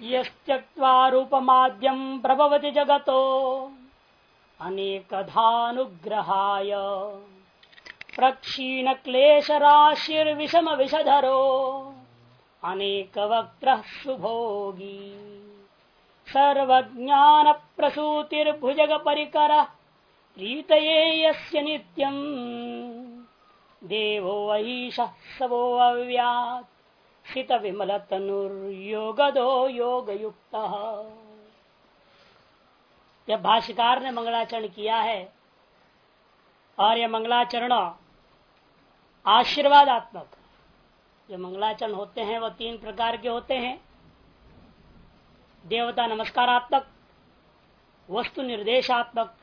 यश्चक्त्वा रूपमाद्यम् प्रभवति जगतो अनेकधानुग्रहाय। प्रक्षीणक्लेशराशिर्विषमविषधरो अनेकवक्त्रः सुभोगी। सर्वज्ञानप्रसूतिर्भुजगपरिकरः प्रीतये यस्य नित्यम्। देवो वहीशः सवो अव्यात्। सित विमल तनुर्योगदो योग युक्त यह भाष्यकार ने मंगलाचरण किया है और यह मंगलाचरण आशीर्वादात्मक, जो मंगलाचरण होते हैं वह तीन प्रकार के होते हैं। देवता नमस्कारात्मक, वस्तु निर्देशात्मक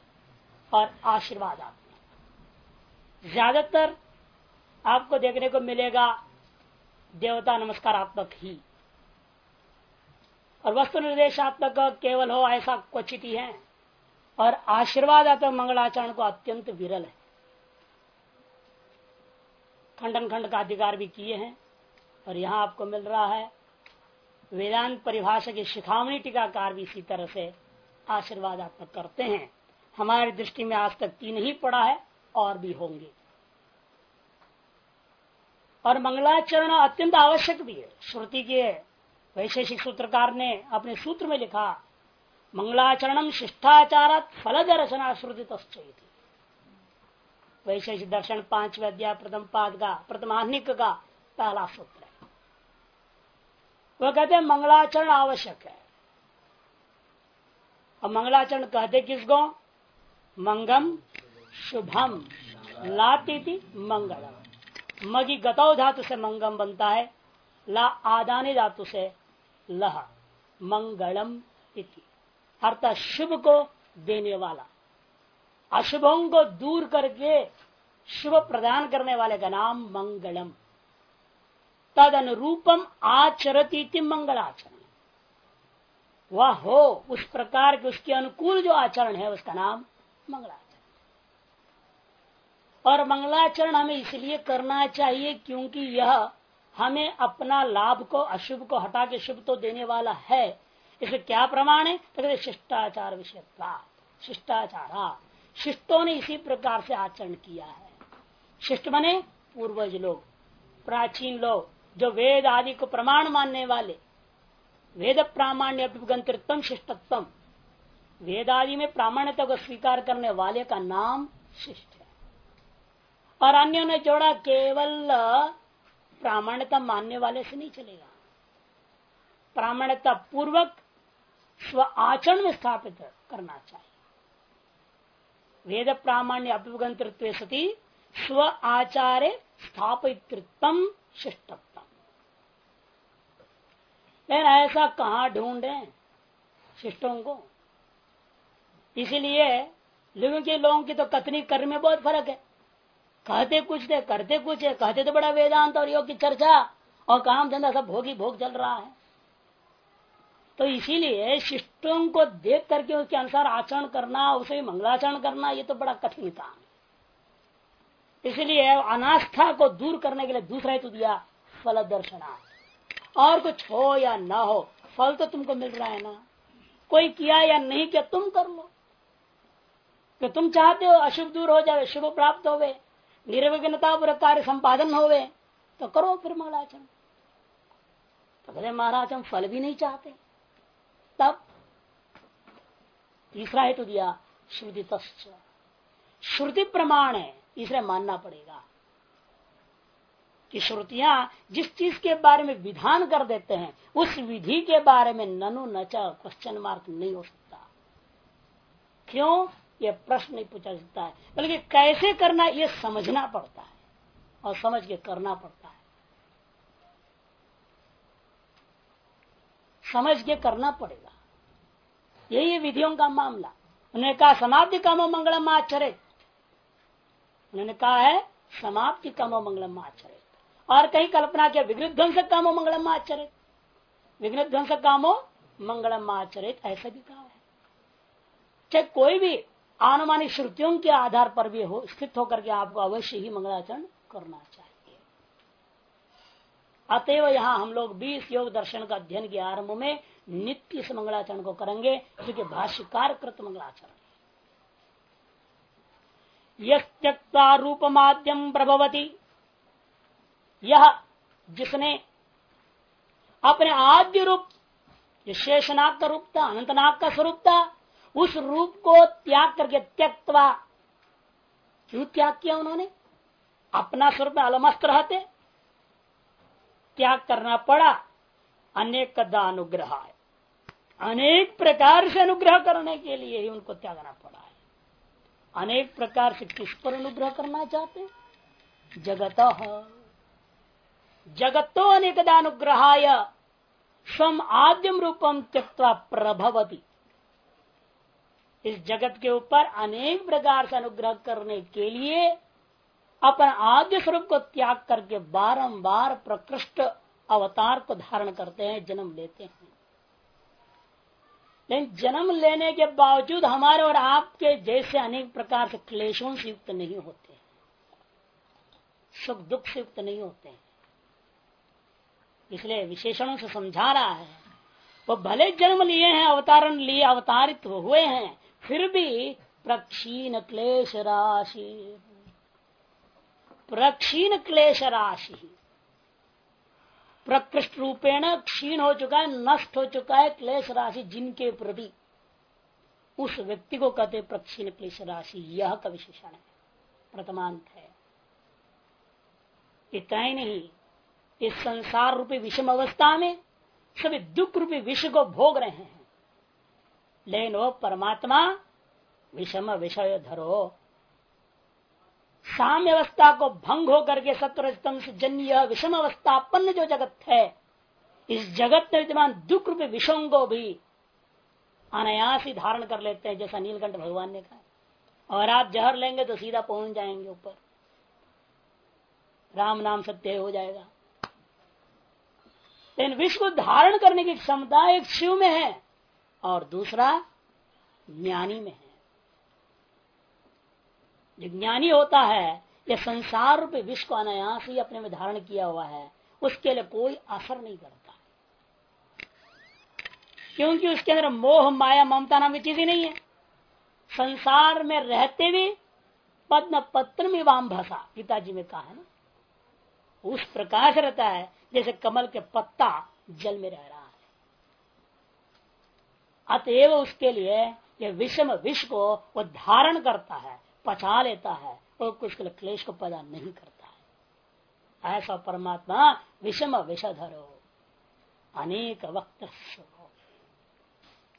और आशीर्वादात्मक। ज़्यादातर आपको देखने को मिलेगा देवता नमस्कारात्मक ही। और वस्तु निर्देशात्मक केवल हो, ऐसा क्वचित ही है। और आशीर्वादात्मक मंगलाचरण को अत्यंत विरल है। खंडन खंड का अधिकार भी किए हैं। और यहाँ आपको मिल रहा है, वेदांत परिभाषा की शिखावनी टीकाकार भी इसी तरह से आशीर्वादात्मक करते हैं। हमारी दृष्टि में आज तक तीन ही पड़ा है, और भी होंगे। और मंगलाचरण अत्यंत आवश्यक भी है। श्रुति के वैशेषिक सूत्रकार ने अपने सूत्र में लिखा मंगलाचरणम शिष्टाचार फल दर्शना श्रुति वैशेषिक दर्शन पांचवे अध्याय प्रथम पाद का प्रथमानिक का पहला सूत्र है। वह कहते हैं, मंगलाचरण आवश्यक है। और मंगलाचरण कहते किसको? मंगम शुभम लाती मंगलम। मगी गतौ धातु से मंगम बनता है, ला आदानी धातु से लह, मंगलम इति। अर्थात शुभ को देने वाला। अशुभों को दूर करके शुभ प्रदान करने वाले का नाम मंगलम। तद अनुरूपम आचरती मंगल आचरण वह हो, उस प्रकार के उसके अनुकूल जो आचरण है, उसका नाम मंगलाचरण। और मंगलाचरण हमें इसलिए करना चाहिए क्योंकि यह हमें अपना लाभ को, अशुभ को, हटा के शुभ तो देने वाला है। इसे क्या प्रमाण है? तो शिष्टाचार विषय शिष्टाचार। शिष्टों ने इसी प्रकार से आचरण किया है। शिष्ट बने पूर्वज लोग, प्राचीन लोग, जो वेद आदि को प्रमाण मानने वाले। वेद प्रामाण्य अभिगंतृत्व, शिष्टत्व। वेद आदि में प्रामाण्यता को स्वीकार करने वाले का नाम शिष्ट और अन्य ने जोड़ा, केवल प्रामाण्यता मानने वाले से नहीं चलेगा। प्रामाण्यता पूर्वक स्व आचरण में स्थापित करना चाहिए। वेद प्रामाण्य अभ्युगंतृत्व सती, स्व आचार्य स्थापितम शिष्टत्म लेकिन ऐसा कहा ढूंढे शिष्टों को? इसीलिए लोगों के लोगों की तो कथनी कर्म में बहुत फ़र्क है। कहते कुछ थे करते कुछ है कहते तो बड़ा वेदांत और योग की चर्चा, और काम धंधा सब भोगी भोग चल रहा है। तो इसीलिए शिष्टों को देख करके उसके अनुसार आचरण करना, उसे मंगलाचरण करना, ये तो बड़ा कठिन काम है। इसलिए अनास्था को दूर करने के लिए दूसरा हेतु दिया, फल दर्शना। और कुछ हो या ना हो, फल तो तुमको मिल रहा है ना। कोई किया या नहीं किया, तुम कर लो। तो तुम चाहते हो अशुभ दूर हो जाए, शुभ प्राप्त होवे। निर्विघ्नता पूरा कार्य संपादन होवे तो करो फिर मंगलाचरण तो बोले महाराज हम फल भी नहीं चाहते। तब तीसरा हेतु दिया श्रुति श्रुति प्रमाण है, इसलिए मानना पड़ेगा कि श्रुतियाँ जिस चीज़ के बारे में विधान कर देते हैं, उस विधि के बारे में ननु नचा क्वेश्चन मार्क नहीं हो सकता। क्यों? ये प्रश्न नहीं पूछा सकता है, बल्कि कैसे करना ये समझना पड़ता है और समझ के करना पड़ता है। समझ के करना पड़ेगा। यही विधियों का मामला। उन्होंने कहा, समाप्ति कामो मंगलम आचरित उन्होंने कहा है, समाप्ति कामो मंगलम आचरित और कहीं कल्पना किया विघ्न ध्वंस कामो मंगलम आचरित विघ्न ध्वंस कामो मंगलम आचरित ऐसा भी कहा है। चाहे कोई भी अनुमानिक श्रुतियों के आधार पर भी हो, स्थित होकर के आपको अवश्य ही मंगलाचरण करना चाहिए। अतएव यहाँ हम लोग बीस योग दर्शन का अध्ययन के आरंभ में नित्य इस मंगलाचरण को करेंगे, क्योंकि भाष्यकार कृत मंगलाचरण यक्ता रूप माध्यम प्रभवती। यह जिसने अपने आद्य रूप शेषनाग का रूप था, अनंतनाग का स्वरूप था उस रूप को त्याग करके त्यक्तवा क्यों त्याग किया उन्होंने? अपना स्वरूप में अलमस्त रहते, त्याग करना पड़ा, अनेक कदा अनुग्रह अनेक प्रकार से अनुग्रह करने के लिए ही उनको त्यागना पड़ा है। अनेक प्रकार से किस पर अनुग्रह करना चाहते? जगत। जगतो अनेकदा अनुग्रहाय स्वम आद्यम रूपम त्यक्ता प्रभवती। इस जगत के ऊपर अनेक प्रकार से अनुग्रह करने के लिए अपन आद्य स्वरूप को त्याग करके बारंबार प्रकृष्ट अवतार को धारण करते हैं, जन्म लेते हैं। लेकिन जन्म लेने के बावजूद हमारे और आपके जैसे अनेक प्रकार से क्लेशों से युक्त नहीं होते सुख दुख से युक्त नहीं होते हैं। इसलिए विशेषणों से समझा रहा है, वो भले जन्म लिए हैं, अवतारण लिए, अवतारित हुए हैं फिर भी प्रक्षीण क्लेश राशि। प्रक्षीण क्लेश राशि। प्रकृष्ट रूपेण क्षीण हो चुका है, नष्ट हो चुका है क्लेश राशि जिनके प्रति। उस व्यक्ति को कहते प्रक्षीण क्लेश राशि। यह का विशेषण है। प्रथमांत है। इतना ही नहीं। इस संसार रूपी विषम अवस्था में सभी दुख रूपी विष को भोग रहे हैं। लेकिन वो परमात्मा विषम विषय धरो साम्य अवस्था को भंग हो करके सत्वरजतम से जन्य विषम अवस्थापन्न जो जगत है, इस जगत में विद्यमान दुख रूपी विषयों को भी अनायास ही धारण कर लेते हैं, जैसा नीलकंठ भगवान ने कहा। और आप जहर लेंगे तो सीधा पहुँच जाएँगे ऊपर। राम नाम सत्य हो जाएगा। लेकिन विश्व धारण करने की क्षमता एक शिव में है। और दूसरा ज्ञानी में है। जो ज्ञानी होता है यह संसार रूप विश्व को अनायास ही अपने में धारण किया हुआ है, उसके लिए कोई असर नहीं करता। क्योंकि उसके अंदर मोह, माया, ममता नाम की चीज़ ही नहीं है। संसार में रहते भी पद्म पत्र में वाम भाषा पिताजी में कहा है ना? उस प्रकाश रहता है, जैसे कमल के पत्ता जल में रह रहा अतएव उसके लिए यह विषम विष को वो धारण करता है, पचा लेता है और कुछ क्लेश को पैदा नहीं करता है। ऐसा परमात्मा विषम विषधरो, अनेक वक्त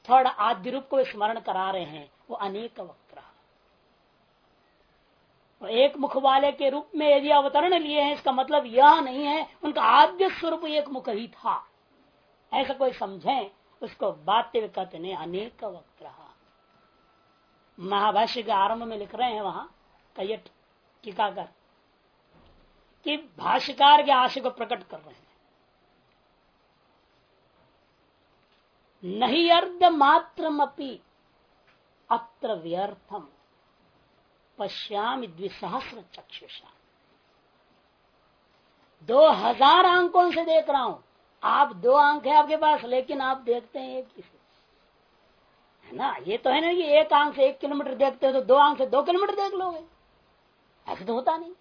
थोड़ा आद्य रूप को स्मरण करा रहे हैं, वो अनेक वक्त तो एक मुख वाले के रूप में यदि अवतरण लिए हैं, इसका मतलब यह नहीं है, उनका आद्य स्वरूप एक मुख ही था। ऐसा कोई समझे उसको बात्य कहते नहीं, अनेक वक्त महाभाष्य के आरंभ में लिख रहे हैं वहाँ, कैयट टीकाकर, कि भाष्यकार के आशय को प्रकट कर रहे हैं। नहीं अर्ध मात्र अत्र व्यर्थम, पश्याम द्विसहस्र चक्षुषा दो हज़ार अंकों से देख रहा हूँ। आप दो अंक है आपके पास, लेकिन आप देखते हैं एक किसी है ना? ये तो है ना कि एक आँख से एक किलोमीटर देखते हो तो दो आँख से दो किलोमीटर देख लोगे। ऐसा तो होता नहीं।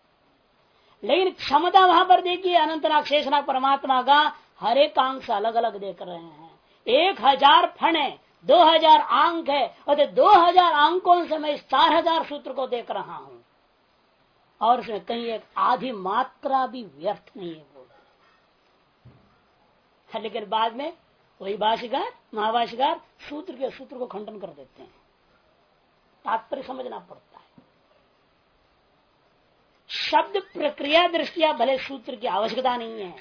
लेकिन क्षमता वहाँ पर देखिए, अनंतनाग शेषनाग परमात्मा का हर एक आँख से अलग अलग देख रहे हैं। एक हज़ार फण है, दो हज़ार अंक है, और दो हज़ार अंकों से मैं इस चार हज़ार सूत्र को देख रहा हूँ। और उसमें कहीं एक आधी मात्रा भी व्यर्थ नहीं है। बोल लेकिन बाद में वही भाषिकार महाभाषिकार सूत्र के सूत्र को खंडन कर देते हैं। तात्पर्य समझना पड़ता है। शब्द प्रक्रिया दृष्टिया भले सूत्र की आवश्यकता नहीं है,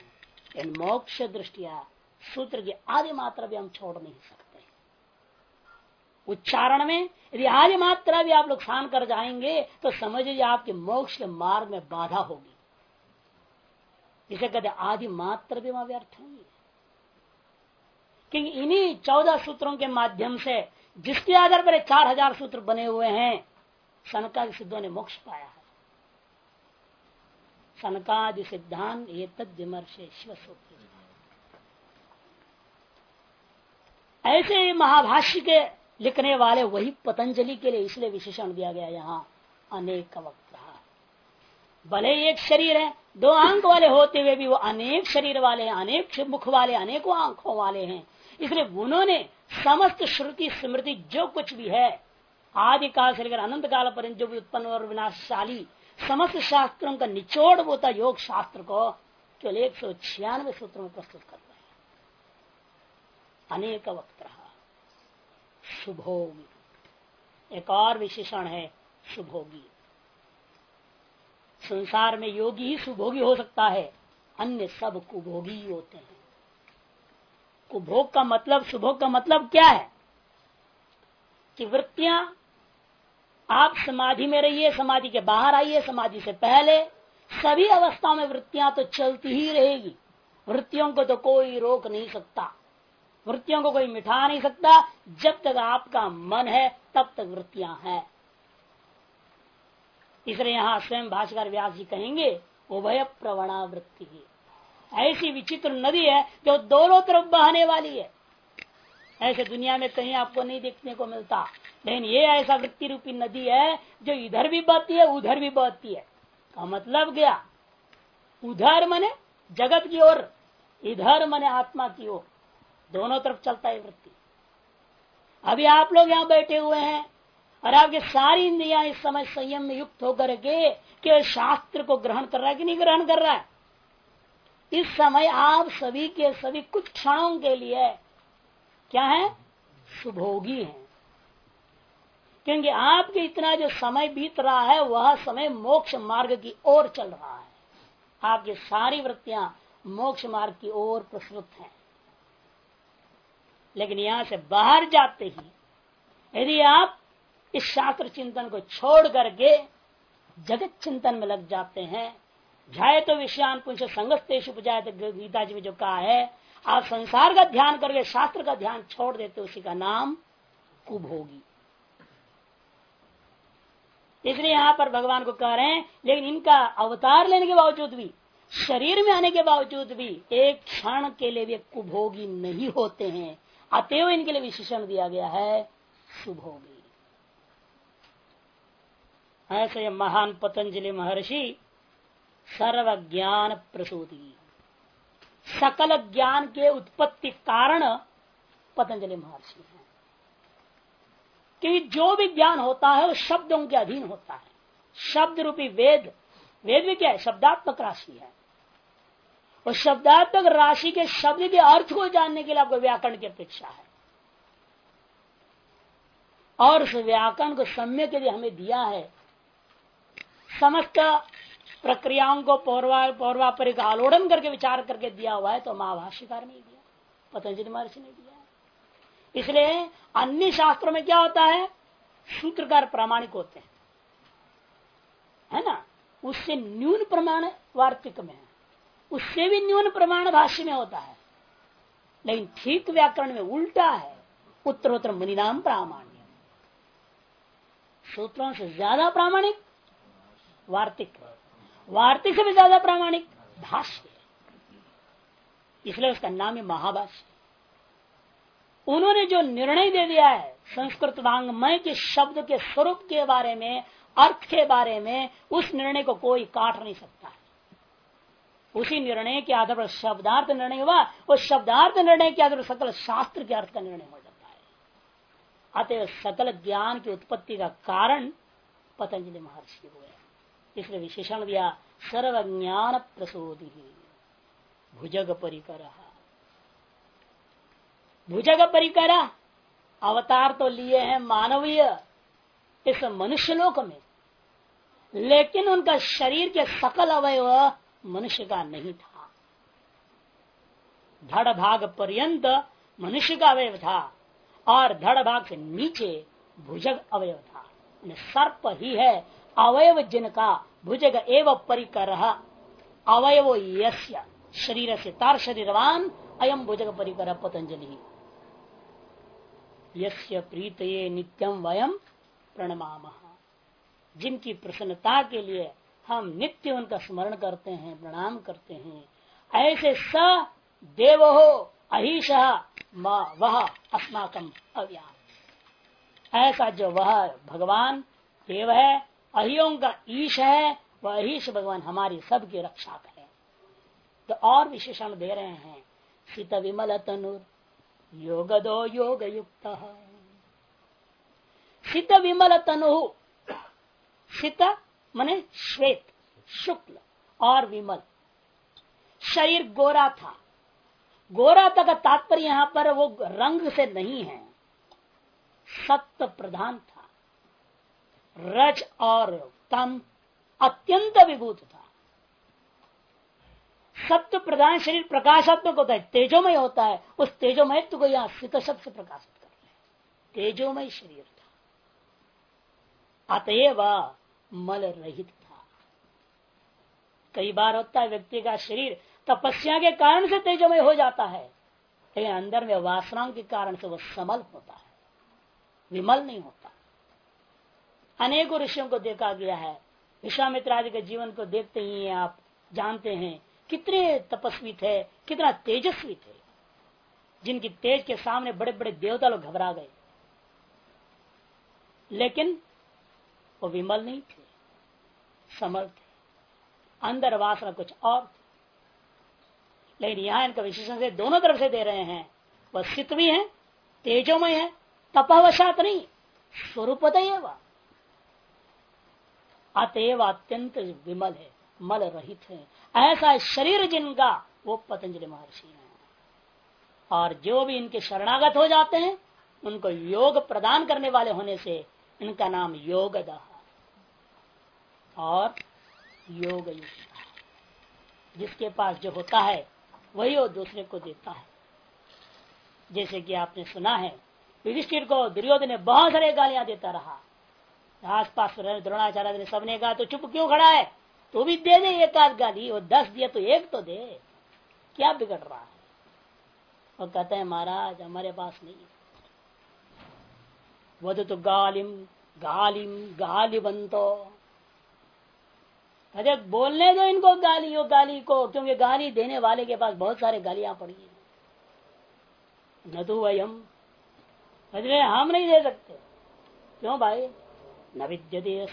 लेकिन मोक्ष दृष्टिया सूत्र की आदि मात्रा भी हम छोड़ नहीं सकते। उच्चारण में यदि आदि मात्रा भी आप नुकसान कर जाएँगे तो समझिए आपके मोक्ष के मार्ग में बाधा होगी। इसे कहते आदि मात्र भी वहाँ व्यर्थ नहीं है। क्योंकि इन्हीं चौदह सूत्रों के माध्यम से जिसके आधार पर चार हज़ार सूत्र बने हुए हैं सनका सिद्धों ने मोक्ष पाया है। सनकादि सिद्धांत ये तद सूत्र ऐसे महाभाष्य के लिखने वाले वही पतंजलि के लिए इसलिए विशेषण दिया गया यहाँ, अनेक वक्त भले एक शरीर है, दो आँख वाले होते हुए भी वो अनेक शरीर वाले हैं, अनेक मुख वाले, अनेकों आँखों वाले हैं इसलिए उन्होंने समस्त श्रुति, स्मृति, जो कुछ भी है आदि काल से लेकर अनंत काल पर जो भी उत्पन्न और विनाशशाली समस्त शास्त्रों का निचोड़ होता योग शास्त्र को केवल एक सौ छियानवे सूत्रों में प्रस्तुत कर रहे हैं। अनेक वक्त रहा। शुभोगी एक और विशेषण है, शुभोगी। संसार में योगी ही सुभोगी हो सकता है, अन्य सब कुभोगी होते हैं। कुभोग का मतलब सुभोग का मतलब क्या है? कि वृत्तियाँ आप समाधि में रहिए, समाधि के बाहर आइए, समाधि से पहले सभी अवस्थाओं में वृत्तियाँ तो चलती ही रहेगी। वृत्तियों को तो कोई रोक नहीं सकता। वृत्तियों को कोई मिठा नहीं सकता। जब तक आपका मन है, तब तक वृत्तियाँ हैं। इसलिए यहाँ स्वयं भाषकर व्यास जी कहेंगे उभय प्रवणा वृत्ति। ऐसी विचित्र नदी है जो दोनों तरफ़ बहने वाली है। ऐसे दुनिया में कहीं आपको नहीं देखने को मिलता। लेकिन ये ऐसा वृत्ति रूपी नदी है जो इधर भी बहती है, उधर भी बहती है। का मतलब क्या? उधर मने जगत की ओर, इधर मने आत्मा की ओर। दोनों तरफ़ चलता है वृत्ति। अभी आप लोग यहाँ बैठे हुए हैं और आपके सारी इंद्रिया इस समय संयम में युक्त होकर के केवल शास्त्र को ग्रहण कर रहा है कि नहीं ग्रहण कर रहा है? इस समय आप सभी के सभी कुछ क्षणों के लिए क्या है? सुभोगी हैं। क्योंकि आपके इतना जो समय बीत रहा है, वह समय मोक्ष मार्ग की ओर चल रहा है। आपकी सारी वृत्तियाँ मोक्ष मार्ग की ओर प्रस्तुत हैं। लेकिन यहाँ से बाहर जाते ही, यदि आप इस शास्त्र चिंतन को छोड़ करके जगत चिंतन में लग जाते हैं जाए तो विषयान पुंश उपजाए गीता जी में जो कहा है, आप संसार का ध्यान करके शास्त्र का ध्यान छोड़ देते उसी का नाम कुभोगी। इसलिए यहाँ पर भगवान को कह रहे हैं, लेकिन इनका अवतार लेने के बावजूद भी, शरीर में आने के बावजूद भी, एक क्षण के लिए भी कुभोगी नहीं होते हैं। अतएव इनके लिए विशेषण दिया गया है, सुभोगी। ऐसे महान पतंजलि महर्षि सर्व ज्ञान प्रसूति सकल ज्ञान के उत्पत्ति कारण पतंजलि महर्षि है। कि जो भी ज्ञान होता है, वो शब्दों के अधीन होता है। शब्द रूपी वेद वेद भी क्या है? शब्दात्मक राशि है। और शब्दात्मक राशि के शब्द के अर्थ को जानने के लिए आपको व्याकरण की अपेक्षा है। और उस व्याकरण को सम्यक यदि हमें दिया है, समस्त प्रक्रियाओं को पौर्वा पौर्वापरिक आलोड़न करके विचार करके दिया हुआ है तो महाभाष्यकार ने दिया पतंजलि महर्षि ने दिया इसलिए अन्य शास्त्रों में क्या होता है? सूत्रकार प्रामाणिक होते हैं। है ना? उससे न्यून प्रमाण वार्तिक में उससे भी न्यून प्रमाण भाष्य में होता है। लेकिन ठीक व्याकरण में उल्टा है। उत्तरोत्तर मुनिनाम प्रामाण्य। सूत्रों से ज़्यादा प्रामाणिक, वार्तिक। वार्तिक से भी ज़्यादा प्रामाणिक, भाष्य। इसलिए उसका नाम है महाभाष्य। उन्होंने जो निर्णय दे दिया है, संस्कृत वांग्मय के शब्द के स्वरूप के बारे में, अर्थ के बारे में, उस निर्णय को कोई काट नहीं सकता है। उसी निर्णय के आधार पर शब्दार्थ निर्णय हुआ वो शब्दार्थ निर्णय के आधार पर सकल शास्त्र के अर्थ का निर्णय हो जाता है। अतः सकल ज्ञान की उत्पत्ति का कारण पतंजलि महर्षि हुए इसलिए विशेषण दिया सर्व ज्ञान प्रसोदि भुजग परिकर भुजग परिकर अवतार तो लिए हैं मानवीय इस मनुष्य लोक में, लेकिन उनका शरीर के सकल अवयव मनुष्य का नहीं था। धड़ भाग पर्यंत मनुष्य का अवयव था और धड़ भाग से नीचे भुजग अवयव था। सर्प ही है अवयव जिनका भुजग एव परिकर। अवयव यस्य शरीर से तार शरीरवान अयम भुजग परिकर पतंजलि यस्य प्रीत नित्यम वयम प्रणमा जिनकी प्रसन्नता के लिए हम नित्य उनका स्मरण करते हैं, प्रणाम करते हैं, ऐसे स देव हो अहिश वह अस्माकम अव्या ऐसा जो वह भगवान देव है अहियों का ईश है, वह अहिश भगवान हमारी सबकी रक्षक है तो और विशेषण दे रहे हैं शीत विमल तनुर योग दो योग युक्त शीत विमल तनु शीत मने श्वेत, शुक्ल और विमल। शरीर गोरा था। गोरा तक तात्पर्य यहाँ पर वो रंग से नहीं है सत्य प्रधान था। रज और तम अत्यंत विभूत था। सत्य प्रधान शरीर प्रकाशात्मक होता है, तेजोमय होता है। उस तेजोमय को यहाँ सित शब्द प्रकाशित कर रहे तेजोमय शरीर था। अतएव मल रहित था। कई बार होता है व्यक्ति का शरीर तपस्या के कारण से तेजोमय हो जाता है, लेकिन अंदर में वासनाओं के कारण से वह समल होता है। विमल नहीं होता। अनेकों ऋषियों को देखा गया है। विश्वामित्र आदि के जीवन को देखते ही आप जानते हैं, कितने तपस्वी थे, कितना तेजस्वी थे, जिनकी तेज के सामने बड़े बड़े देवता लोग घबरा गए। लेकिन वो विमल नहीं थे, समल थे, अंदर वासना कुछ और लेकिन यहाँ इनका विशेषण से दोनों तरफ़ से दे रहे हैं, वह सित भी है, तेजोमय है, तपावशात नहीं, स्वरूपत अतएव अत्यंत विमल है मल रहित है। ऐसा शरीर जिनका, वो पतंजलि महर्षि है। और जो भी इनके शरणागत हो जाते हैं, उनको योग प्रदान करने वाले होने से इनका नाम योग और योग जिसके पास जो होता है, वही वो दूसरे को देता है। जैसे कि आपने सुना है, युधिष्ठिर को दुर्योधन ने बहुत सारे गालियाँ देता रहा। आस पास द्रोणाचार्य ने सबने कहा तो चुप क्यों खड़ा है? तो भी दे दे एक आध गाली, वो दस दिया तो एक तो दे। क्या बिगड़ रहा है? वो कहते हैं, महाराज, हमारे पास नहीं वध तो गालिम गालिम गाली बनतो अरे बोलने दो इनको गाली हो गाली को, क्योंकि गाली देने वाले के पास बहुत सारे गालियाँ पड़ी है। न तो वही हम। अरे हम नहीं दे सकते। क्यों भाई? न विद्यते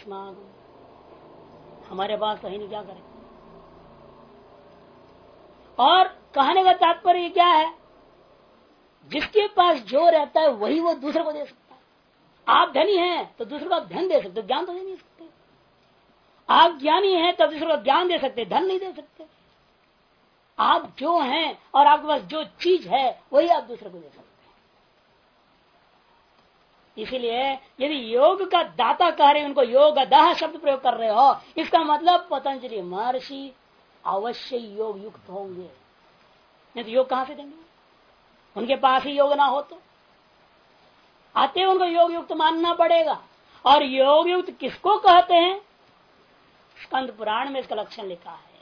हमारे पास कहीं नहीं क्या करें? और कहने का तात्पर्य क्या है? जिसके पास जो रहता है, वही वो दूसरे को दे सकता है। आप धनी हैं तो दूसरे को आप धन दे सकते ज्ञान तो दे नहीं सकते। आप ज्ञानी हैं तो दूसरे को ज्ञान दे सकते, धन नहीं दे सकते। आप जो हैं, और आपके पास जो चीज़ है, वही आप दूसरे को दे सकते। इसीलिए यदि योग का दाता कह रहे उनको योग दाह शब्द प्रयोग कर रहे हो, इसका मतलब पतंजलि महर्षि अवश्य योग युक्त होंगे। नहीं तो योग कहाँ से देंगे? उनके पास ही योग ना हो तो। आते उनको योग युक्त मानना पड़ेगा। और योग युक्त किसको कहते हैं? स्कंद पुराण में इसका लक्षण लिखा है।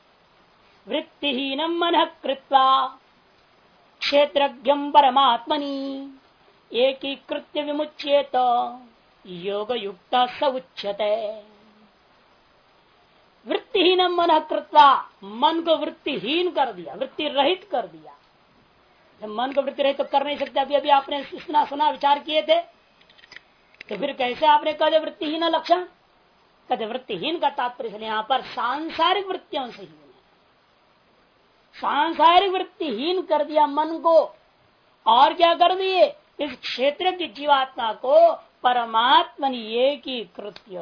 वृत्तिहीन मन कृत्वा क्षेत्र परमात्मनि। एकीकृत्य विमुच्येत योग युक्त स उच्यते। वृत्तिहीन मन कृत्वा मन को वृत्तिहीन कर दिया वृत्ति रहित कर दिया। जब मन को वृत्ति रहित तो कर नहीं सकते, अभी अभी आपने सुना सुना, विचार किए थे। तो फिर कैसे आपने कहा वृत्तिहीन लक्षण? कहते वृत्तिहीन का तात्पर्य यहाँ पर सांसारिक वृत्तियों से ही। सांसारिक वृत्तिहीन कर दिया मन को, और क्या कर दिए? इस क्षेत्र की जीवात्मा को परमात्मा ने एक ही कृत्य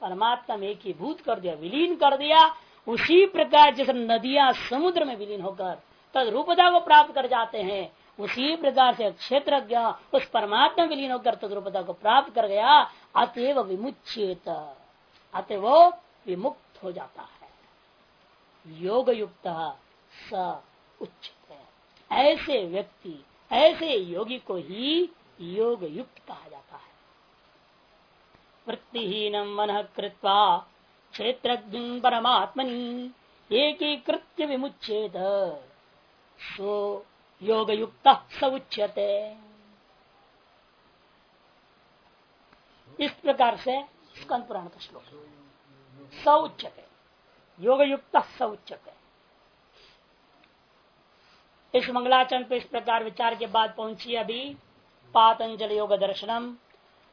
परमात्मा में एक ही भूत कर दिया, विलीन कर दिया। उसी प्रकार जैसे नदियाँ समुद्र में विलीन होकर तद रूपता को प्राप्त कर जाते हैं, उसी प्रकार से क्षेत्र उस परमात्मा विलीन होकर तद रूपता को प्राप्त कर गया, अतएव विमुचित अतः वो विमुक्त हो जाता है। योग युक्त स उच्च ऐसे व्यक्ति ऐसे योगी को ही योग युक्त कहा जाता है। वृत्तिहीन मन कृत्वा क्षेत्र परमात्मनि एकीकृत्य विमुचेत सो योग युक्त स उच्यते। इस प्रकार से स्कंद पुराण का श्लोक स उच्चते योग युक्त है इस मंगलाचरण पे इस प्रकार विचार के बाद पहुँची अभी पातंजल योग दर्शनम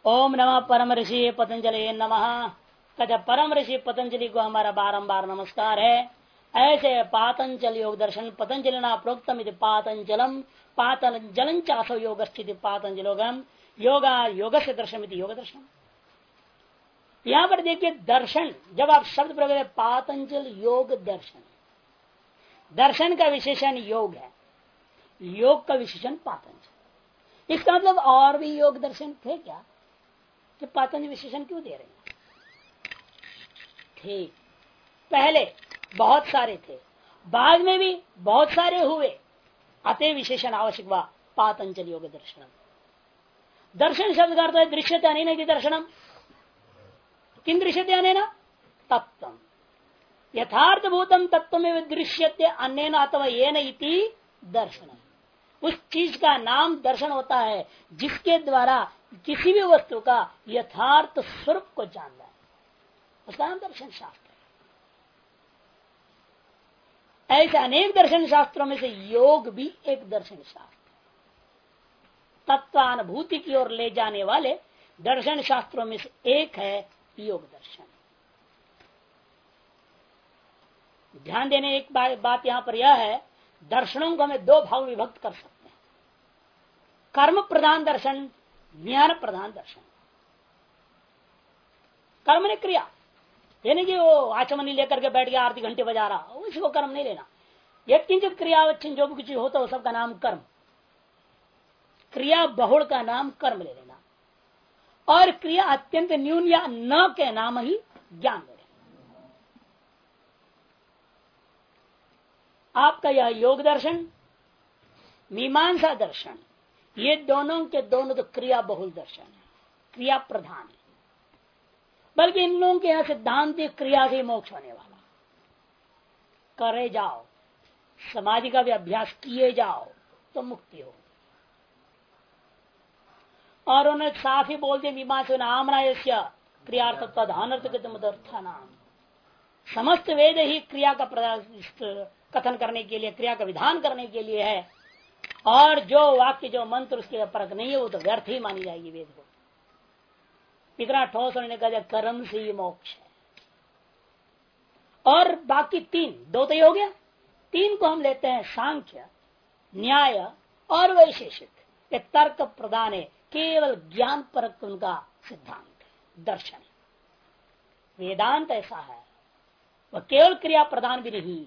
ओम नमः परम ऋषि पतंजल नम। कद परम ऋषि पतंजलि को हमारा बारंबार नमस्कार है। ऐसे पातंजल योग दर्शन पतंजलि ना प्रोक्तम पातंजलम पातंजल चासो योग स्थिति पातंजलोगम। योगा योग से दर्शन योग दर्शन यहाँ पर देखिए दर्शन, जब आप शब्द प्रयोग पातंजल योग दर्शन दर्शन का विशेषण योग है। योग का विशेषण पातंजल इसका मतलब और भी योग दर्शन थे क्या? कि पातंजल विशेषण क्यों दे रहे हैं? ठीक। पहले बहुत सारे थे। बाद में भी बहुत सारे हुए। अतः विशेषण आवश्यक हुआ पातंजल योग दर्शन दर्शन शब्द का अर्थ है दृश्यते अने दर्शनम। किन दृश्यते अनेना? तत्व यथार्थ भूतम तत्व में दृश्यते अन्य अथवा ये इति दर्शन उस चीज़ का नाम दर्शन होता है, जिसके द्वारा किसी भी वस्तु का यथार्थ स्वरूप को जानना है। उसका नाम दर्शन शास्त्र है। ऐसे अनेक दर्शन शास्त्रों में से योग भी एक दर्शन शास्त्र तत्वानुभूति की ओर ले जाने वाले दर्शन शास्त्रों में से एक है योग दर्शन। ध्यान देने एक बात यहाँ पर यह है दर्शनों को हमें दो भाव विभक्त कर सकते हैं। कर्म प्रधान दर्शन, ज्ञान प्रधान दर्शन। कर्म ने क्रिया। यानी कि वो आचमनी लेकर के बैठ गया, आरती घंटे बजा रहा, उसी को कर्म नहीं लेना। एक किंचित क्रिया जो भी कुछ होता है सबका नाम कर्म। क्रिया बहुड़ का नाम कर्म ले लेना। और क्रिया अत्यंत न्यून या न के नाम ही ज्ञान लेना आपका यह योग दर्शन, मीमांसा दर्शन, ये दोनों के दोनों तो क्रिया बहुल दर्शन है, क्रिया प्रधान है। बल्कि इन लोगों के यहाँ सिद्धांत क्रिया से मोक्ष होने वाला। करे जाओ, समाधि का भी अभ्यास किए जाओ तो मुक्ति हो। और उन्हें साफ़ ही बोलते मीमांस आमना क्रियार्थत्वाधानर्थ नाम समस्त वेद ही क्रिया का कथन करने के लिए, क्रिया का विधान करने के लिए है। और जो वाक्य, जो मंत्र उसके परक नहीं है, वो तो व्यर्थ ही मानी जाएगी वेद को। इतना ठोस उन्होंने कहा कर्म से ही मोक्ष है। और बाकी तीन, दो तो हो गया। तीन को हम लेते हैं सांख्य, न्याय और वैशेषिक। तर्क प्रदान है, केवल ज्ञान परक उनका सिद्धांत दर्शन। वेदांत ऐसा है, वह केवल क्रिया प्रदान भी नहीं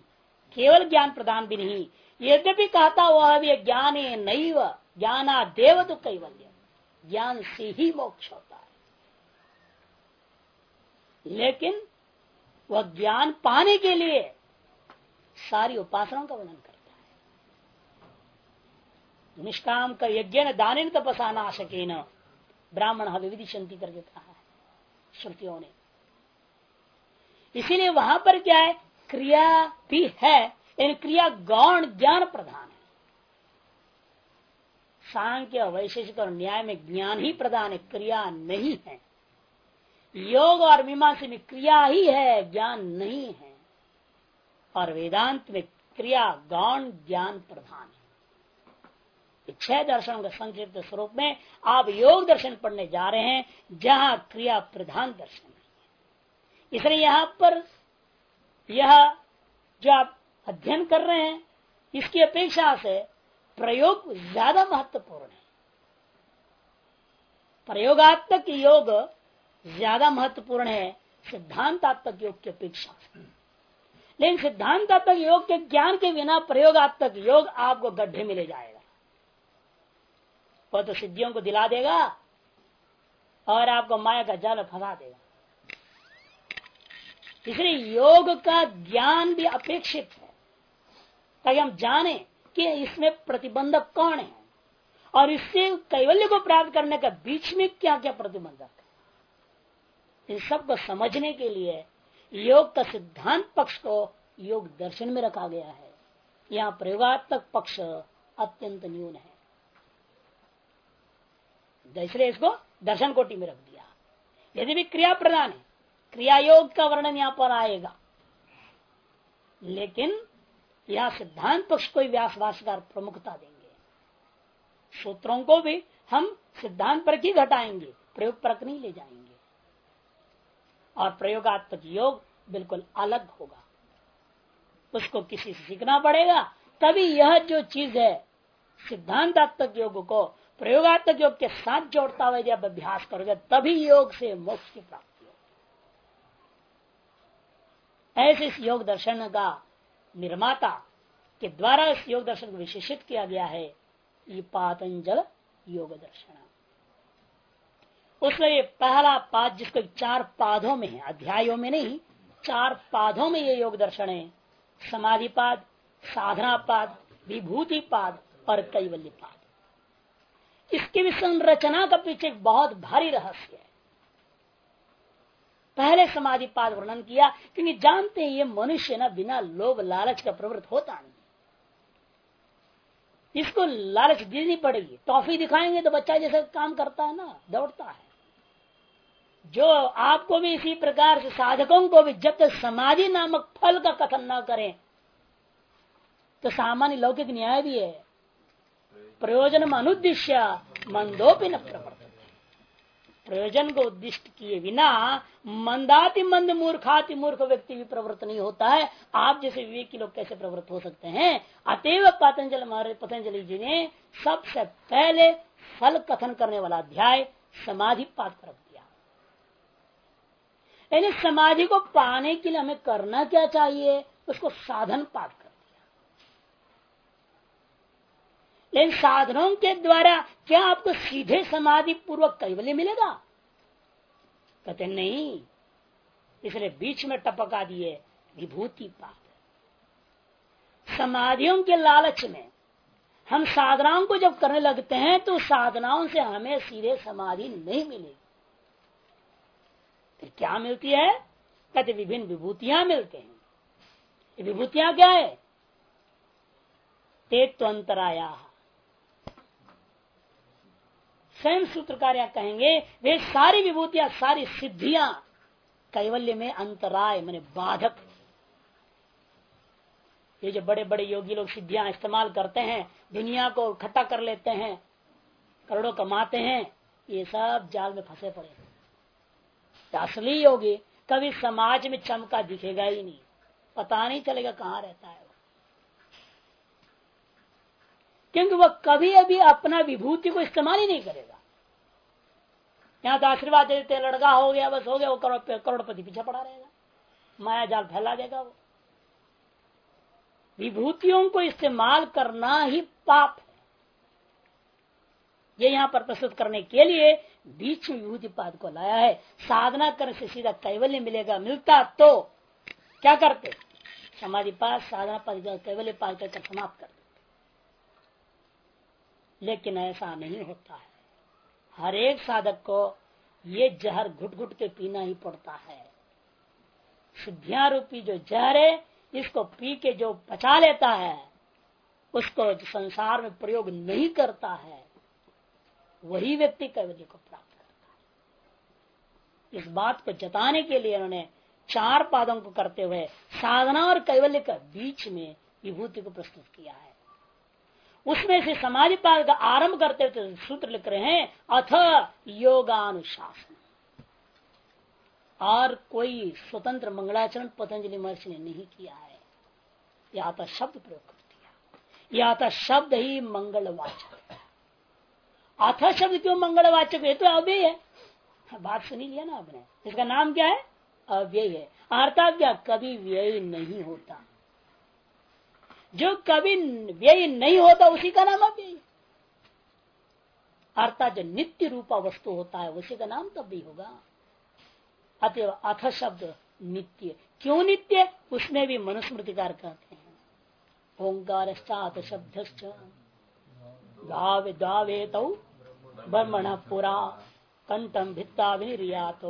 केवल ज्ञान प्रदान भी नहीं। यद्यपि कहता वह भी ज्ञान नहीं ज्ञाना देव तो कैवल्य। ज्ञान से ही मोक्ष होता है। लेकिन वह ज्ञान पाने के लिए सारी उपासनाओं का वर्णन करता है। निष्काम का यज्ञ न दान तपसा नाशके न ब्राह्मण विविधिशंति करके कहा है श्रुतियों ने। इसीलिए वहाँ पर क्या है? क्रिया भी है इन क्रिया गौण ज्ञान प्रधान है। सांख्य वैशेषिक और न्याय में ज्ञान ही प्रधान है, क्रिया नहीं है। योग और मीमांस में क्रिया ही है, ज्ञान नहीं है। और वेदांत में क्रिया गौण ज्ञान प्रधान है। छह दर्शनों के संक्षिप्त स्वरूप में आप योग दर्शन पढ़ने जा रहे हैं, जहाँ क्रिया प्रधान दर्शन है। इसलिए यहाँ पर यह जो आप अध्ययन कर रहे हैं, इसकी अपेक्षा से प्रयोग ज़्यादा महत्वपूर्ण है। प्रयोगात्मक योग ज़्यादा महत्वपूर्ण है, सिद्धांतात्मक योग की अपेक्षा लेकिन सिद्धांतात्मक योग के ज्ञान के बिना प्रयोगात्मक योग आपको गड्ढे में ले जाएगा। वह तो सिद्धियों को दिला देगा और आपको माया का जाल फंसा देगा। इसलिए योग का ज्ञान भी अपेक्षित है। ताकि हम जाने कि इसमें प्रतिबंधक कौन है और इससे कैवल्य को प्राप्त करने का बीच में क्या क्या प्रतिबंधक है। इन सबको समझने के लिए योग का सिद्धांत पक्ष को योग दर्शन में रखा गया है। यहाँ प्रयोगात्मक पक्ष अत्यंत न्यून है। इसलिए इसको दर्शन कोटि में रख दिया। यदि भी क्रिया प्रदान है क्रिया योग का वर्णन यहाँ पर आएगा। लेकिन यह सिद्धांत पक्ष को व्यास भाषाकार प्रमुखता देंगे। सूत्रों को भी हम सिद्धांत पर ही घटाएँगे, प्रयोग पर नहीं ले जाएँगे। और प्रयोगात्मक योग बिल्कुल अलग होगा। उसको किसी से सीखना पड़ेगा, तभी यह जो चीज़ है, सिद्धांतात्मक योग को प्रयोगात्मक योग के साथ जोड़ता हुआ जब अभ्यास करोगे, तभी योग से मोक्ष की प्राप्ति होगी ऐसे इस योग दर्शन का निर्माता के द्वारा इस योग दर्शन को विशेषित किया गया है, ये पातंजल योग दर्शन। उसमें ये पहला पाद जिसको चार पादों में है, अध्यायों में नहीं, चार पादों में ये योग दर्शन है। समाधि पाद, साधना पाद, विभूति पाद और कैवल्य पाद। इसकी भी संरचना का पीछे बहुत भारी रहस्य है। पहले समाधि पाद वर्णन किया क्योंकि जानते हैं ये मनुष्य ना बिना लोभ लालच का प्रवृत्त होता नहीं। इसको लालच देनी पड़ेगी। टॉफी दिखाएँगे तो बच्चा जैसे काम करता है ना, दौड़ता है। जो आपको भी इसी प्रकार से साधकों को भी जब तक समाधि नामक फल का कथन न करें तो सामान्य लौकिक न्याय भी है। प्रयोजन अनुद्देश्य, मंदोपि न प्रयोजन को उद्दिष्ट किए बिना मंदाति मंद मूर्खाति मूर्ख व्यक्ति भी प्रवृत्त नहीं होता है। आप जैसे विवेकी लोग कैसे प्रवृत्त हो सकते हैं? अतएव पतंजल महाराज पतंजलि जी ने सबसे पहले फल कथन करने वाला अध्याय समाधि पात पर दिया। यानी समाधि को पाने के लिए हमें करना क्या चाहिए? उसको साधन पात कर लेकिन साधनों के द्वारा क्या आपको सीधे समाधि पूर्वक कैवल्य मिलेगा? कहते, नहीं इसलिए बीच में टपका दिए विभूति पाद समाधियों के लालच में हम साधनाओं को जब करने लगते हैं तो साधनाओं से हमें सीधे समाधि नहीं मिलेगी। फिर क्या मिलती है? कहते, विभिन्न विभूतियाँ मिलते हैं। विभूतियाँ क्या है? ते अंतराया स्वयं सूत्रकार कहेंगे, वे सारी विभूतियाँ, सारी सिद्धियाँ कैवल्य में अंतराय, मैंने बाधक। ये जो बड़े बड़े योगी लोग सिद्धियाँ इस्तेमाल करते हैं, दुनिया को इकट्ठा कर लेते हैं, करोड़ों कमाते हैं, ये सब जाल में फंसे पड़े असली योगी कभी समाज में चमका दिखेगा ही नहीं। पता नहीं चलेगा कहाँ रहता है क्योंकि वह कभी अभी अपना विभूति को इस्तेमाल ही नहीं करेगा। यहाँ तो आशीर्वाद दे देते लड़का हो गया, बस हो गया, वो करोड़पति पीछे पड़ा रहेगा। माया जाल फैला देगा वो। विभूतियों को इस्तेमाल करना ही पाप है। ये यहाँ पर प्रस्तुत करने के लिए बीच में विभूति पाद को लाया है। साधना करने से सीधा कैवल्य मिलेगा। मिलता तो क्या करते? समाधि पास साधना पाद कैवल्य पाद कर समाप्त कर देते लेकिन ऐसा नहीं होता है। हर एक साधक को ये जहर घुट घुट के पीना ही पड़ता है। शुद्धिया रूपी जो जहर है, इसको पी के जो पचा लेता है, उसको संसार में प्रयोग नहीं करता है। वही व्यक्ति कैवल्य को प्राप्त करता है। इस बात को जताने के लिए उन्होंने चार पादों को करते हुए साधना और कैवल्य का बीच में विभूति को प्रस्तुत किया है। उसमें से समाधि पाद का आरंभ करते हुए सूत्र लिख रहे हैं, अथ योगानुशासन। और कोई स्वतंत्र मंगलाचरण पतंजलि महर्षि ने नहीं किया है। या तो शब्द प्रयोग कर दिया। या तो शब्द ही मंगलवाचक अथ शब्द क्यों मंगलवाचक है? तो अव्यय है। बात सुनी लिया ना आपने? इसका नाम क्या है? अव्यय है। अर्थात क्या? कभी व्यय नहीं होता। जो कभी व्यय नहीं होता उसी का नाम अव्यय अर्थात जो नित्य रूपा वस्तु होता है, उसी का नाम तब भी होगा। अतएव अथ शब्द नित्य। क्यों नित्य? उसमें भी मनुस्मृतिकार कहते हैं। ओंकार शब्द दावे तो ब्रह्मण पुरा। कंतम भित्ता विनिर्यात।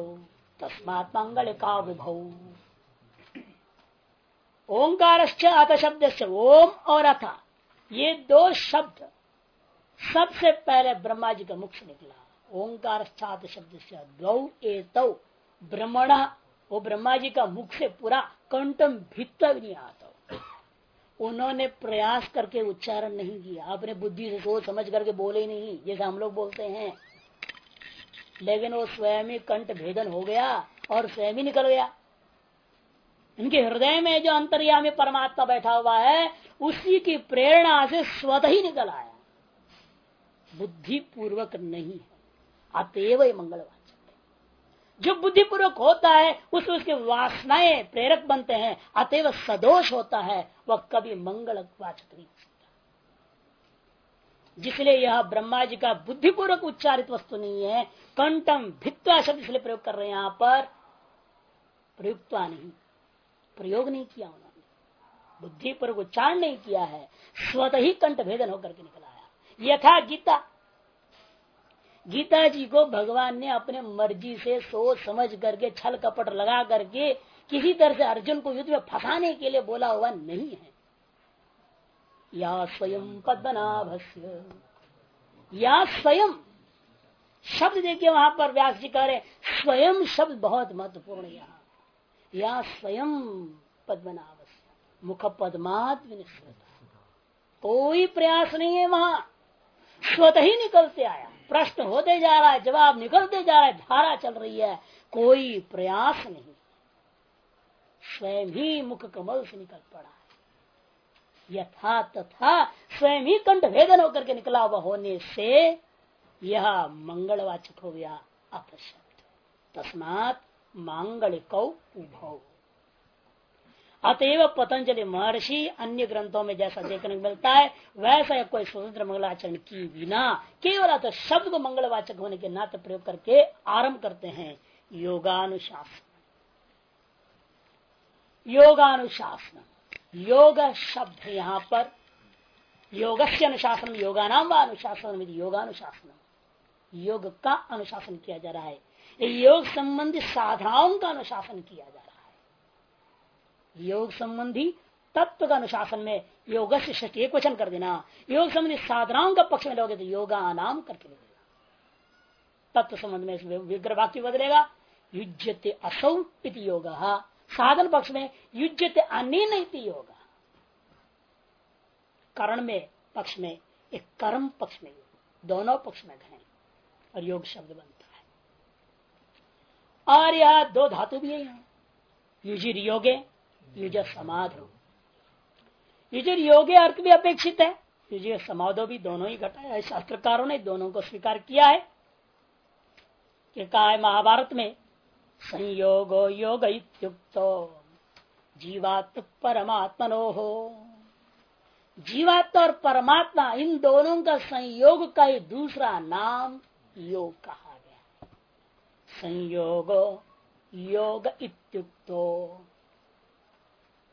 तस्मात् मंगल का विभव ओंकार अथ शब्द से ओम और अथ। ये दो शब्द सबसे पहले ब्रह्मा जी का मुख से निकला। ओंकार शब्द से गौ ए ब्रह्मण, वो ब्रह्मा जी का मुख से पूरा कंठम भित्ता भी नहीं आता। उन्होंने प्रयास करके उच्चारण नहीं किया। अपने बुद्धि से सोच समझ करके बोले नहीं, जैसे हम लोग बोलते हैं। लेकिन वो स्वयं ही कंठ भेदन हो गया और स्वयं ही निकल गया। इनके हृदय में जो अंतर्यामी परमात्मा बैठा हुआ है, उसी की प्रेरणा से स्वतः ही निकल आया। बुद्धि पूर्वक नहीं है। अतएव मंगलवाचक जो बुद्धि पूर्वक होता है उस उसके वासनाएँ प्रेरक बनते हैं, अतएव सदोष होता है, वह कभी मंगल वाचक नहीं हो जिसलिए यह ब्रह्मा जी का बुद्धिपूर्वक उच्चारित वस्तु नहीं है कंटम भित्वा शब्द इसलिए प्रयोग कर रहे हैं यहाँ पर प्रयुक्ता नहीं। प्रयोग नहीं किया उन्होंने। बुद्धि पर उच्चारण नहीं किया है, स्वतः ही कंठ भेदन होकर के निकला आया यथा गीता। गीता जी को भगवान ने अपने मर्ज़ी से सोच समझ करके, छल कपट लगा करके किसी तरह से अर्जुन को युद्ध में फंसाने के लिए बोला हुआ नहीं है। या स्वयं पद्मनाभस्य। या स्वयं। शब्द देखिए वहाँ पर व्यास जी कह रहे स्वयं शब्द बहुत महत्वपूर्ण यहाँ। या स्वयं पद्मनाभस्य मुख पद्मात कोई प्रयास नहीं है वहाँ। स्वतः ही निकलते आया। प्रश्न होते जा रहा है, जवाब निकलते जा रहा है, धारा चल रही है। कोई प्रयास नहीं। स्वयं ही मुख कमल से निकल पड़ा है। यथा तथा स्वयं ही कंठ भेदन होकर के निकला हुआ होने से यह मंगलवाचक हो गया अपशब्द। तस्मात मांगलिक अतएव पतंजलि महर्षि अन्य ग्रंथों में जैसा देखने को मिलता है, वैसा कोई स्वतंत्र मंगलाचरण की बिना केवल अतः शब्द को मंगलवाचक होने के नाते प्रयोग करके आरंभ करते हैं योगानुशासन योगानुशासन योग शब्द यहाँ पर। योग से अनुशासन योगानाम व अनुशासन योगानुशासन योग का अनुशासन किया जा रहा है। योग संबंधी साधनाओं का अनुशासन किया जा रहा है। योग संबंधी तत्व का अनुशासन में योग से षष्टी एक वचन कर देना। योग संबंधी साधनाओं का पक्ष में लोगे तो योगा नाम करके लगेगा तत्व संबंध में विग्रह वाक्य बदलेगा। युजते असौ इति योग। साधन पक्ष में युजते अन्य योग। करण में पक्ष में एक कर्म पक्ष में दोनों पक्ष में घने। और योग शब्द बनता और यह दो धातु भी है। यहाँ युजिर योगे युज समाधो। युजर योगे अर्थ भी अपेक्षित है। युज समाधो भी दोनों ही घटा है। शास्त्रकारों ने दोनों को स्वीकार किया है। कि कहा है महाभारत में, संयोगो योग जीवात्म परमात्मनो। हो जीवात्मा और परमात्मा, इन दोनों का संयोग का ही दूसरा नाम योग कहा। संयोगो, योग इत्युक्तो।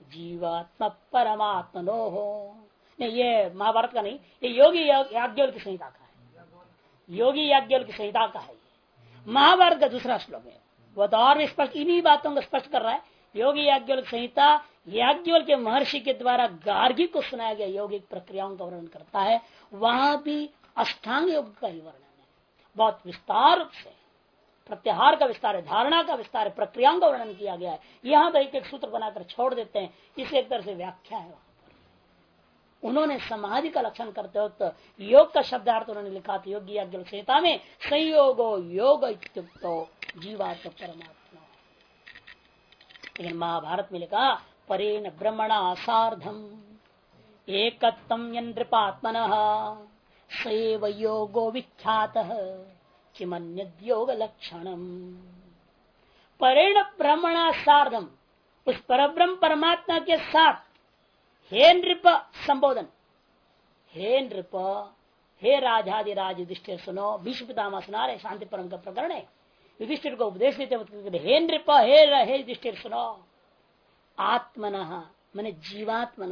जीवात्मा परमात्मनो हो नहीं, ये महाभारत का नहीं, ये योगी याज्ञवल की संहिता का है। योगी याज्ञवल की संहिता का है महाभारत का दूसरा श्लोक है। वह तो और स्पष्ट, इन्हीं बातों को स्पष्ट कर रहा है। योगी याज्ञवल संहिता याज्ञवल के महर्षि के द्वारा गार्गी को सुनाया गया योगिक प्रक्रियाओं का वर्णन करता है। वहाँ भी अष्टांग योग का ही वर्णन है। बहुत विस्तार रूप से प्रत्याहार का विस्तार है, धारणा का विस्तार है, प्रक्रियाओं का वर्णन किया गया है। यहाँ पर एक एक सूत्र बनाकर छोड़ देते हैं। इसे एक तरह से व्याख्या है उन्होंने समाधि का लक्षण करते वक्त तो योग का शब्दार्थ उन्होंने लिखा था, योगी याज्ञ संहिता में, संयोगो योग जीवात्म परमात्मा। लेकिन महाभारत में लिखा, परेण ब्रह्मणा सार्धम एक नृपात्मन सैव योगो विख्यात। किमन्योग लक्षण परेण ब्रह्मणा सार्धम। उस परब्रह्म परमात्मा के साथ। हे नृप संबोधन। हे नृप, हे राजादि राज युधिष्ठिर सुनो विश्व पितामा सुना रहे शांति परम का प्रकरण। है युधिष्ठिर को उपदेश देते हे नृप, हे हे युधिष्ठिर, सुनो। आत्मन, मैंने जीवात्मन।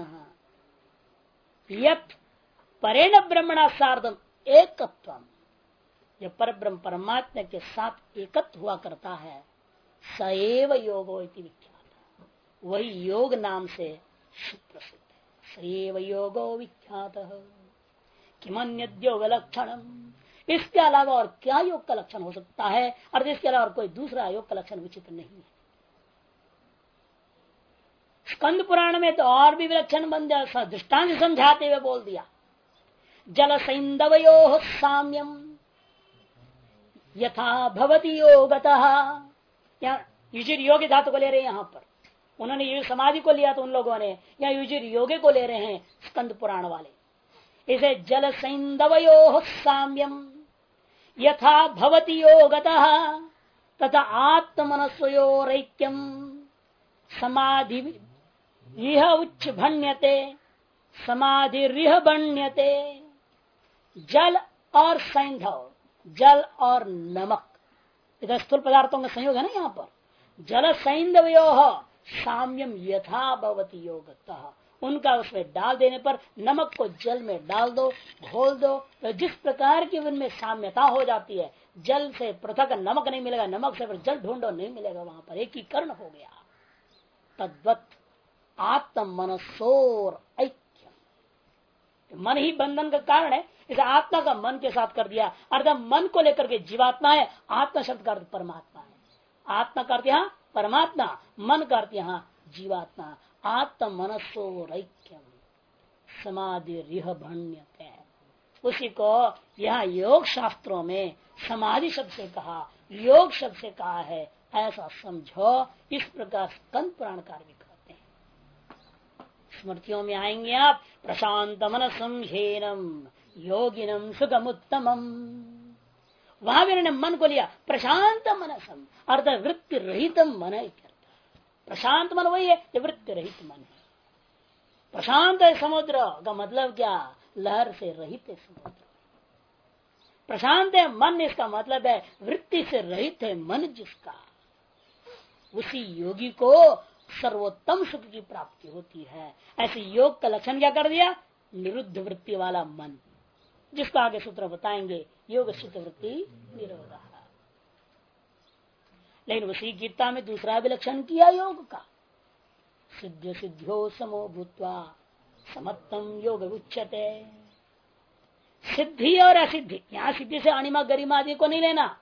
परेण ब्रह्मणा सार्धम, एकत्वम। जो पर ब्रह्म परमात्मा के साथ एकत्र हुआ करता है, सएव योगो विख्यात। वही योग नाम से सुप्रसिद्ध है। सएव योगो विख्यात। किमन्योग लक्षण इसके अलावा और क्या योग का लक्षण हो सकता है? और इसके अलावा और कोई दूसरा योग का लक्षण उचित नहीं है। स्कंद पुराण में तो और भी विलक्षण बन दृष्टांत समझाते हुए बोल दिया। जल सैंदवयो साम्यम। यथा भवती योगत। युजिर योगी धातु को ले रहे हैं यहाँ पर। उन्होंने युज समाधि को लिया तो उन लोगों ने, या युजिर योगे को ले रहे हैं स्कंद पुराण वाले। इसे जल सैंदवयो साम्यम। यथा भवती योगत, तथा आत्मनस्वयोरैक्यम समाधि यह उच्च भण्यते समाधि रिह बण्यते जल और सैंधव। जल और नमक। इधर स्थूल पदार्थों का संयोग है ना यहाँ पर। जल सैंधव साम्यम यथा भवती योग उनका उसमें डाल देने पर नमक को जल में डाल दो, घोल दो तो जिस प्रकार की उनमें साम्यता हो जाती है, जल से पृथक नमक नहीं मिलेगा, नमक से जल ढूंढो नहीं मिलेगा, वहाँ पर एकीकरण हो गया। तद्वत आत्म मनसोर ऐक्य मन ही बंधन का कारण है इसे आत्मा का मन के साथ कर दिया। अर्थात मन को लेकर के जीवात्मा है, आत्मा शब्द का अर्थ परमात्मा है। आत्मा का अर्थ यहाँ परमात्मा, मन का अर्थ यहाँ जीवात्मा। आत्म मनसो रैक्यम, समाधि रिह भण्य उसी को यहाँ योग शास्त्रों में समाधि शब्द से कहा, योग शब्द से कहा है, ऐसा समझो, इस प्रकार स्कंद पुराण कार्य स्मृतियों में आएँगे आप। प्रशांत मन संहेनम योगिनम सुगमुत्तम। वहाँ भी मन को लिया, प्रशांत मनसम अर्थ वृत्ति रहित मन प्रशांत मन वही है जो वृत्ति रहित मन है। प्रशांत है समुद्र, का मतलब क्या? लहर से रहित है समुद्र। प्रशांत है मन, इसका मतलब है वृत्ति से रहित है मन जिसका। उसी योगी को सर्वोत्तम सुख की प्राप्ति होती है। ऐसे योग का लक्षण क्या कर दिया? निरुद्ध वृत्ति वाला मन। जिसको आगे सूत्र बताएँगे, योग सिद्ध वृत्ति निरोध। लेकिन उसी गीता में दूसरा भी लक्षण किया योग का। सिद्ध सिद्धियो समो भूतवा समत्तम योग उच्चते सिद्धि और असिद्धि। यहाँ सिद्धि से अणिमा गरिमा आदि को नहीं लेना।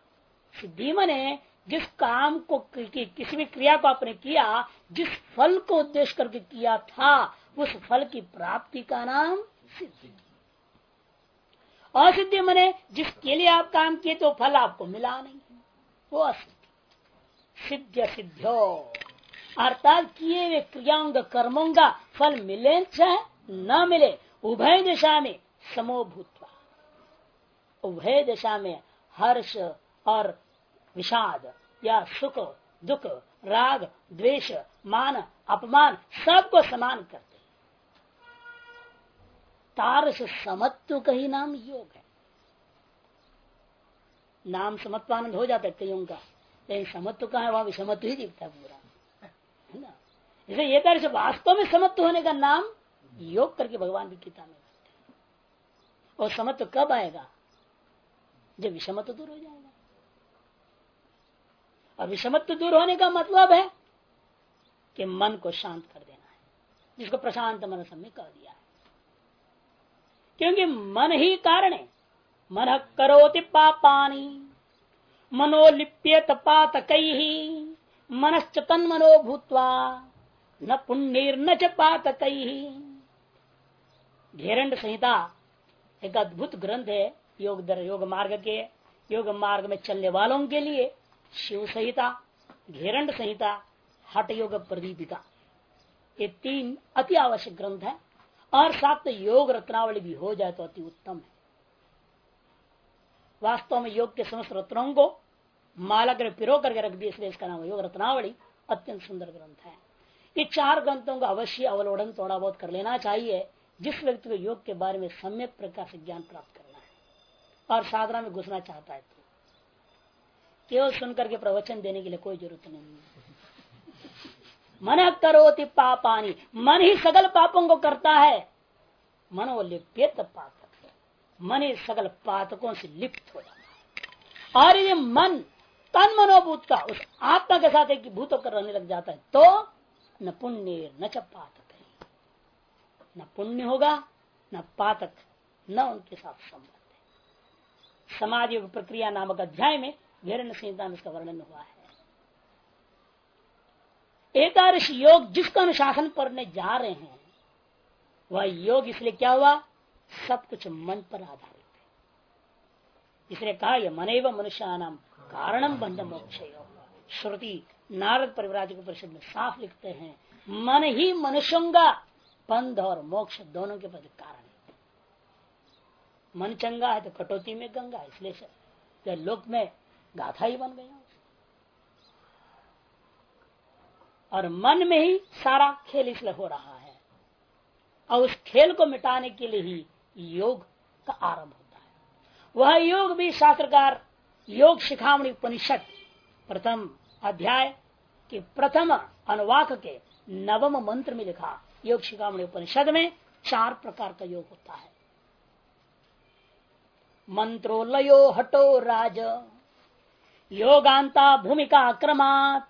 सिद्धि मने जिस काम को कि, किसी भी क्रिया को आपने किया जिस फल को उद्देश्य करके किया था उस फल की प्राप्ति का नाम सिद्धि। असिद्धि मने जिसके लिए आप काम किए तो फल आपको मिला नहीं वो असिद्धि। सिद्ध सिद्ध्यो। अर्थात किए हुए क्रियाओं का कर्मों का फल मिले चाहे न मिले उभय दिशा में समोभूतवा उभय दिशा में हर्ष और विषाद, या सुख, दुख, राग, द्वेष, मान, अपमान, सबको समान करते तारस समत्व का ही नाम योग है। नाम समत्वानंद हो जाता है कईयों का, लेकिन समत्व का है? वहाँ विषमत्व ही दिखता है पूरा। है ना? इसे ये से वास्तव में समत्व होने का नाम योग करके भगवान की गीता में और समत्व कब आएगा? जब विषमत्व दूर हो जाएगा। और विषमत्व दूर होने का मतलब है कि मन को शांत कर देना है, जिसको प्रशांत मन समय कह दिया है। क्योंकि मन ही कारण है। मन करोति पापानी, मनोलिप्यत कई मनश्च तन्मनो भूतवा, न पुण्य न च कई घेरंड संहिता एक अद्भुत ग्रंथ है, योग दर, योग मार्ग के, योग मार्ग में चलने वालों के लिए। शिव संहिता घेरंड संहिता हट योग प्रदीपिका। ये तीन अति आवश्यक ग्रंथ है और साथ योग रत्नावली भी हो जाए तो अति उत्तम है। वास्तव में योग के समस्त रत्नों को माला कर पिरो करके रख दिए, इसलिए इसका नाम योग रत्नावली अत्यंत सुंदर ग्रंथ है। ये चार ग्रंथों का अवश्य अवलोड़न थोड़ा बहुत कर लेना चाहिए, जिस व्यक्ति को योग के बारे में सम्यक प्रकार से ज्ञान प्राप्त करना है और साधना में घुसना चाहता है तो। केवल सुनकर के प्रवचन देने के लिए कोई ज़रूरत नहीं है। मन करोति पापानी। मन ही सगल पापों को करता है। मनोलिप्यत पातक मन ही सगल पातकों से लिप्त हो जाता है। और ये मन तन मनोभूत का, उस आत्मा के साथ एक भूत होकर रहने लग जाता है तो न पुण्य, न च पातक न पुण्य होगा, न पातक, न उनके साथ संबंध है। समाधि प्रक्रिया नामक अध्याय में हिरण्य संहिता में इसका वर्णन हुआ है। एकादश योग जिसका अनुशासन करने जा रहे हैं, वह योग इसलिए क्या हुआ? सब कुछ मन पर आधारित है। इसलिए कहा, यह मन एवं मनुष्यानाम कारणम बंध मोक्ष श्रुति नारद परिवराज परिषद में साफ़ लिखते हैं, मन ही मनुष्यों का बंध और मोक्ष दोनों के प्रति कारण है। मन चंगा है तो कटौती में गंगा, इसलिए लोक में गाथा ही बन गया। और मन में ही सारा खेल इसलिए हो रहा है। और उस खेल को मिटाने के लिए ही योग का आरंभ होता है। वह योग भी शास्त्रकार योग शिखामणि उपनिषद, प्रथम अध्याय के प्रथम अनुवाक के नवम मंत्र में लिखा। योग शिखामणि उपनिषद में चार प्रकार का योग होता है। मंत्रो लयो हटो राज। योगांता भूमिका अक्रमात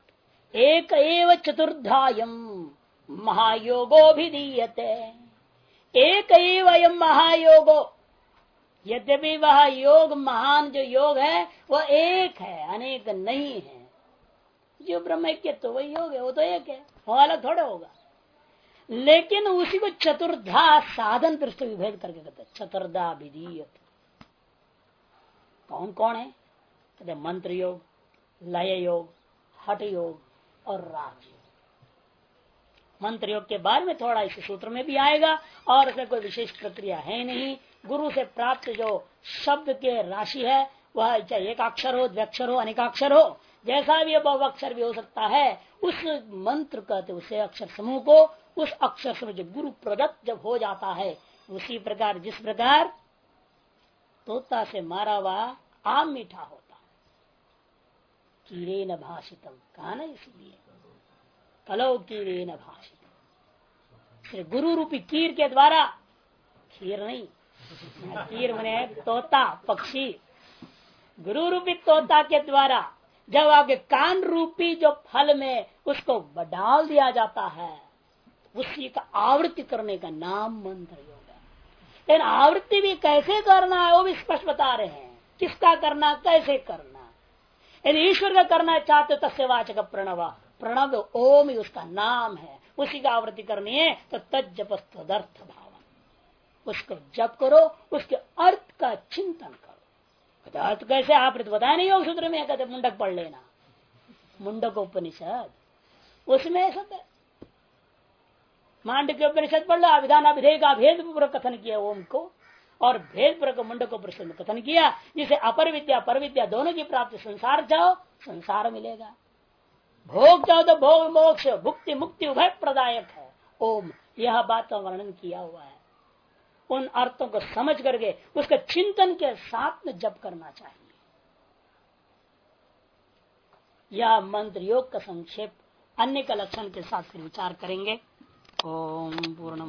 एक एव चतुर्धायम महायोगो भी दीयते एक एवं महायोगो। यद्यपि वह योग, महान जो योग है वह एक है, अनेक नहीं है। जो ब्रह्म तो वही योग है, वो तो एक है, वो अलग थोड़ा होगा। लेकिन उसी को चतुर्धा साधन दृष्टि विभेद करके कहते चतुर्धा विधीय कौन कौन है? कहते मंत्र योग लय योग हट योग और राज मंत्र योग के बारे में थोड़ा इस सूत्र में भी आएगा और उसमें कोई विशेष प्रक्रिया है नहीं। गुरु से प्राप्त जो शब्द के राशि है, वह चाहे एक अक्षर हो, द्व्यक्षर हो अनेकाक्षर हो, जैसा भी बहु अक्षर भी हो सकता है, उस मंत्र कहते उसे अक्षर समूह को, उस अक्षर समूह जो गुरु प्रदत्त जब हो जाता है, उसी प्रकार, जिस प्रकार, तोता से मारा हुआ आम मीठा है। कीड़े न भाषितम। कहा ना इसलिए? कलो कीड़े न भाषित गुरु रूपी कीर के द्वारा खीर नहीं, कीर मने तोता, पक्षी गुरु रूपी तोता के द्वारा, जब आपके कान रूपी जो फल में उसको डाल दिया जाता है, उसी का आवृत्ति करने का नाम मंत्र योग है। लेकिन आवृत्ति भी कैसे करना है, वो भी स्पष्ट बता रहे हैं। किसका करना, कैसे करना? यदि ईश्वर का करना चाहते तस्य वाचक प्रणव। प्रणव ओम ही उसका नाम है। उसी का आवृत्ति करनी है तो तजपस्तर्थ भाव उसको जप करो, उसके अर्थ का चिंतन करो। अर्थ कैसे? आप तो बताया नहीं योग सूत्र में। कहते, मुंडक पढ़ लेना। मुंडक उपनिषद। उसमें सब मांड के उपनिषद पढ़ लो, अभिधान, अभिधेय का भेद कथन किया ओम को। और भेद मुंड को प्रश्न कथन किया, जिसे अपर विद्या पर विद्या दोनों की प्राप्ति संसार जाओ, संसार मिलेगा। भोग जाओ तो भोग मोक्ष, भुक्ति मुक्ति उभय प्रदायक है। ओम, यह बात का वर्णन किया हुआ है। उन अर्थों को समझ करके उसके चिंतन के साथ में जप करना चाहिए। यह मंत्र योग का संक्षेप अन्य का लक्षण के साथ फिर विचार करेंगे। ओम पूर्ण